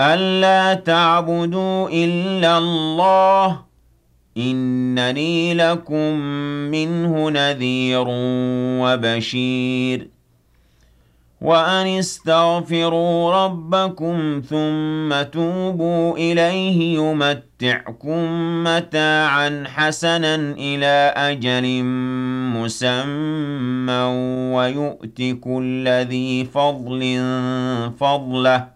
ألا تعبدوا إلا الله إنني لكم منه نذير وبشير. وأن استغفروا ربكم ثم توبوا إليه يمتعكم متاعا حسنا إلى أجل مسمى ويؤت كل ذي فضل فضله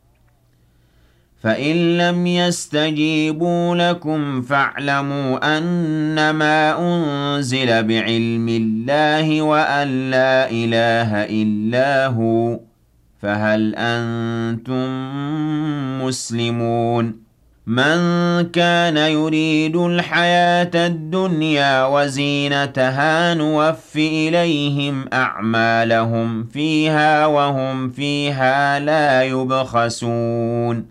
فَإِن لَّمْ يَسْتَجِيبُوا لَكُمْ فَاعْلَمُوا أَنَّمَا أُنزِلَ بِعِلْمِ اللَّهِ وَأَن لَّا إِلَٰهَ إِلَّا هُوَ فَهَلْ أَنتُم مُّسْلِمُونَ مَن كَانَ يُرِيدُ الْحَيَاةَ الدُّنْيَا وَزِينَتَهَا نُوَفِّ إِلَيْهِمْ أَعْمَالَهُمْ فِيهَا وَهُمْ فِيهَا لَا يُبْخَسُونَ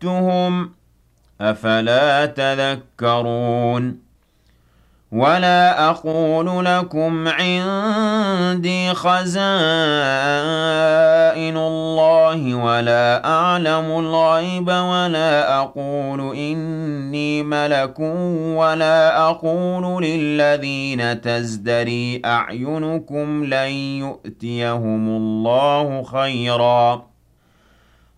فَأَخَذْتُهُمْ ۚ أَفَلَا تَذَكَّرُونَ وَلَا أَقُولُ لَكُمْ عِندِي خَزَائِنُ اللَّهِ وَلَا أَعْلَمُ الْغَيْبَ وَلَا أَقُولُ إِنِّي مَلَكٌ وَلَا أَقُولُ لِلَّذِينَ تَزْدَرِي أَعْيُنُكُمْ لَن يُؤْتِيَهُمُ اللَّهُ خَيْرًا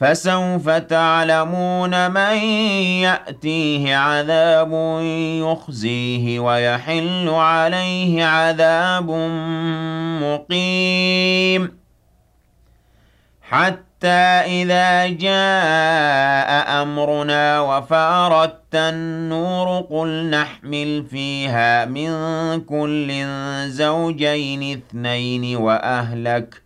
فَسَوْفَ تَعْلَمُونَ مَن يَأْتِيهِ عَذَابٌ يُخْزِيهِ وَيَحِلُّ عَلَيْهِ عَذَابٌ مُّقِيمٌ. حَتَّىٰ إِذَا جَاءَ أَمْرُنَا وَفَارَتِ النُّورُ قُلْ نَحْمِلُ فِيهَا مِن كُلٍّ زَوْجَيْنِ اثْنَيْنِ وَأَهْلَكَ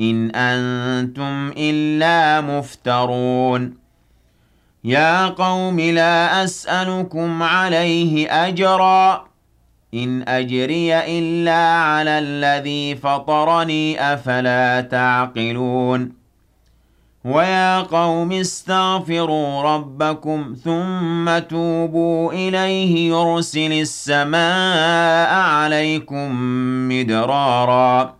إن أنتم إلا مفترون. يا قوم لا أسألكم عليه أجرا. إن أجري إلا على الذي فطرني أفلا تعقلون. ويا قوم استغفروا ربكم ثم توبوا إليه يرسل السماء عليكم مدرارا.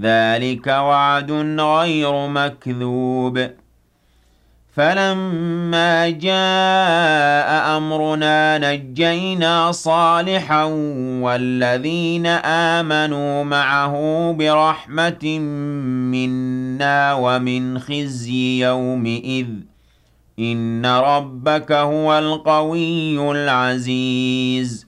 ذلك وعد غير مكذوب. فلما جاء أمرنا نجينا صالحا والذين آمنوا معه برحمة منا ومن خزي يومئذ. إن ربك هو القوي العزيز.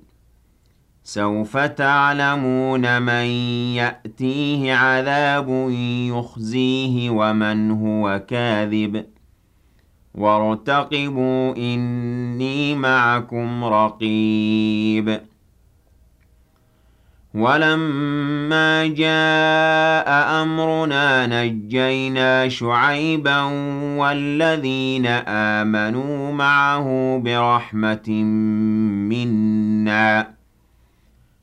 سَوْفَ تَعْلَمُونَ مَن يَأْتِيهِ عَذَابٌ يُخْزِيهِ وَمَنْ هُوَ كَاذِبٌ ۖ. وَارْتَقِبُوا إِنِّي مَعَكُمْ رَقِيبٌ. وَلَمَّا جَاءَ أَمْرُنَا نَجَّيْنَا شُعَيْبًا وَالَّذِينَ آمَنُوا مَعَهُ بِرَحْمَةٍ مِّنَّا.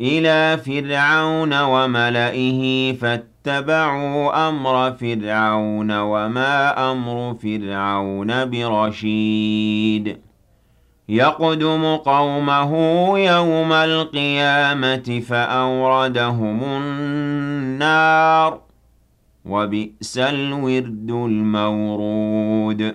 إِلَىٰ فِرْعَوْنَ وَمَلَئِهِ فَاتَّبَعُوا أَمْرَ فِرْعَوْنَ وَمَا أَمْرُ فِرْعَوْنَ بِرَشِيدٍ. يَقْدُمُ قَوْمَهُ يَوْمَ الْقِيَامَةِ فَأَوْرَدَهُمُ النَّارَ ۖ وَبِئْسَ الْوِرْدُ الْمَوْرُودُ.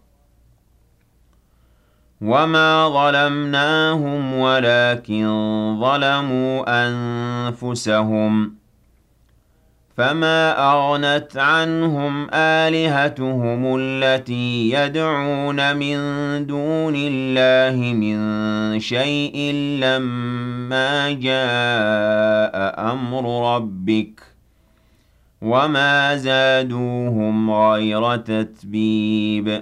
وَمَا ظَلَمْنَاهُمْ وَلَٰكِن ظَلَمُوا أَنفُسَهُمْ ۖ فَمَا أَغْنَتْ عَنْهُمْ آلِهَتُهُمُ الَّتِي يَدْعُونَ مِن دُونِ اللَّهِ مِن شَيْءٍ لَّمَّا جَاءَ أَمْرُ رَبِّكَ ۖ وَمَا زَادُوهُمْ غَيْرَ تَتْبِيبٍ